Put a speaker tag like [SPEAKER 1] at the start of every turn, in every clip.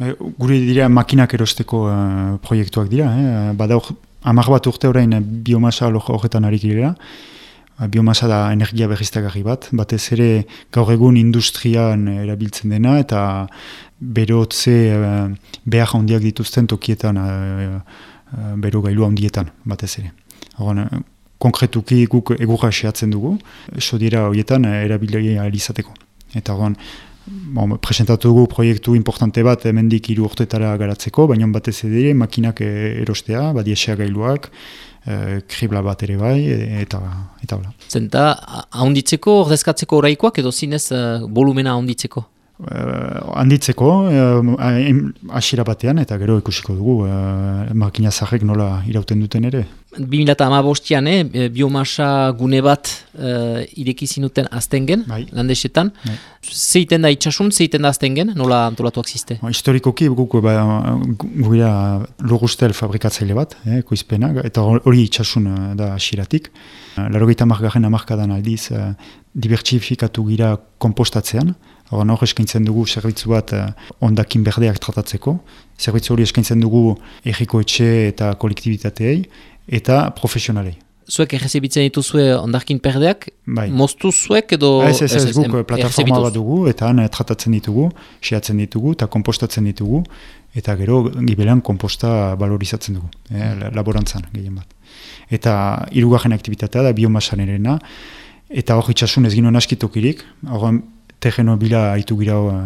[SPEAKER 1] E, gure dira makinak erosteko uh, proiektuak dira, eh? bada amak bat urte orain biomasa horretan harik girela, biomasa da energia berriztagarri bat, batez ere gaur egun industrian erabiltzen dena eta berotze uh, behar handiak dituzten tokietan uh, uh, bero gailu handietan batez ere. Horren, konkretuki guk egurra sehatzen dugu, so dira horietan erabilia alizateko. Eta horren, bon, presentatu dugu proiektu importante bat hemendik hiru urtetara garatzeko, baina batez ere makinak erostea, badiesea gailuak, e, kribla bat ere bai, eta eta bla.
[SPEAKER 2] Zenta, ahonditzeko, ordezkatzeko oraikoak edo zinez uh, volumena ahonditzeko?
[SPEAKER 1] uh, handitzeko uh, batean eta gero ikusiko dugu uh, makina zarrek nola irauten duten ere.
[SPEAKER 2] 2008an, eh, biomasa gune bat uh, ireki zinuten aztengen, bai. landesetan. Bai. Zeiten da itxasun, zeiten da aztengen, nola antolatuak ziste?
[SPEAKER 1] Ba, historikoki guk ba, gugira logustel fabrikatzaile bat, eh, koizpena, eta hori itxasun da asiratik. Larogeita margarren amarkadan aldiz, uh, dibertsifikatu gira kompostatzean, Hor, hor eskaintzen dugu zerbitzu bat uh, ondakin berdeak tratatzeko. Zerbitzu hori eskaintzen dugu erriko etxe eta kolektibitateei eta profesionalei.
[SPEAKER 2] Zuek errezibitzen dituzue ondakin berdeak, bai. moztu zuek edo...
[SPEAKER 1] Ez, ez, ez, guk plataforma bat dugu eta han tratatzen ditugu, seatzen ditugu eta kompostatzen ditugu eta gero gibelan komposta valorizatzen dugu, eh, laborantzan gehien bat. Eta irugarren aktivitatea da biomasan erena, eta hor itxasun ez ginoen askitokirik, hor terreno bila haitu gira uh,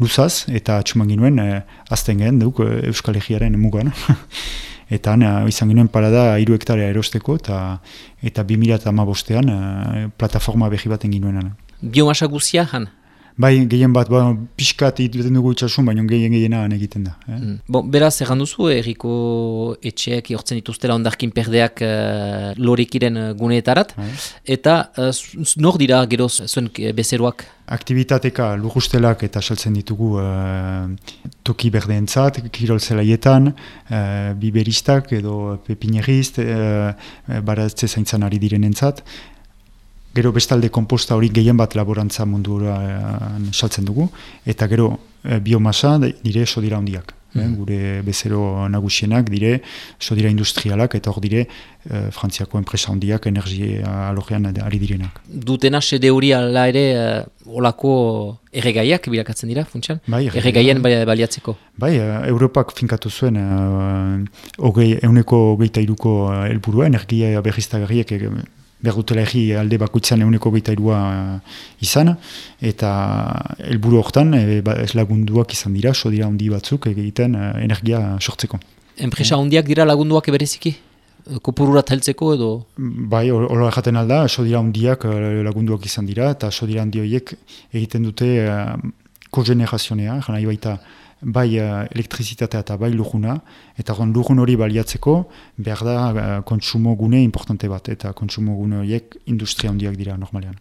[SPEAKER 1] luzaz, eta atxuman ginuen uh, azten gen, duk, uh, Euskal Egiaren mugan. eta uh, izan ginuen parada hiru hektarea erosteko, eta eta 2008an uh, plataforma behi baten ginuen.
[SPEAKER 2] Biomasa guzia, han?
[SPEAKER 1] Bai, gehien bat, ba, pixkat egiten dugu itxasun, baina gehien gehiena egiten da. Eh?
[SPEAKER 2] Mm. Bon, beraz, erran duzu, erriko etxeak jortzen dituztela ondarkin perdeak uh, lorekiren guneetarat, bai. eta uh, nor dira geroz zuen bezeroak?
[SPEAKER 1] Aktivitateka lujustelak eta saltzen ditugu uh, toki berdeentzat, kirol zelaietan, uh, biberistak edo pepinerist, uh, baratze zaintzan ari direnentzat, gero bestalde komposta hori gehien bat laborantza mundura saltzen dugu, eta gero e, biomasa dire sodira handiak. Eh, mm. gure bezero nagusienak dire sodira industrialak eta hor dire e, frantziako enpresa handiak energia alogean ari direnak.
[SPEAKER 2] Dutena sede hori ala ere e, olako erregaiak bilakatzen dira, funtsan? Bai, erregaien baliatzeko?
[SPEAKER 1] Bai, Europak finkatu zuen uh, euneko hogeita iruko helburua energia berriztagarriek berdutela egi alde bakoitzan euneko gaita irua eh, izan, eta helburu hortan e, ba, ez lagunduak izan dira, so dira handi batzuk egiten energia sortzeko.
[SPEAKER 2] Enpresa handiak dira lagunduak ebereziki? Kopururat heltzeko edo?
[SPEAKER 1] Bai, hola jaten alda, so dira handiak lagunduak izan dira, eta so dira handi horiek egiten dute kogenerazionea, jana baita bai uh, elektrizitatea eta bai lujuna, eta gon lujun hori baliatzeko behar da uh, kontsumo gune importante bat, eta kontsumo gune horiek industria handiak dira normalean.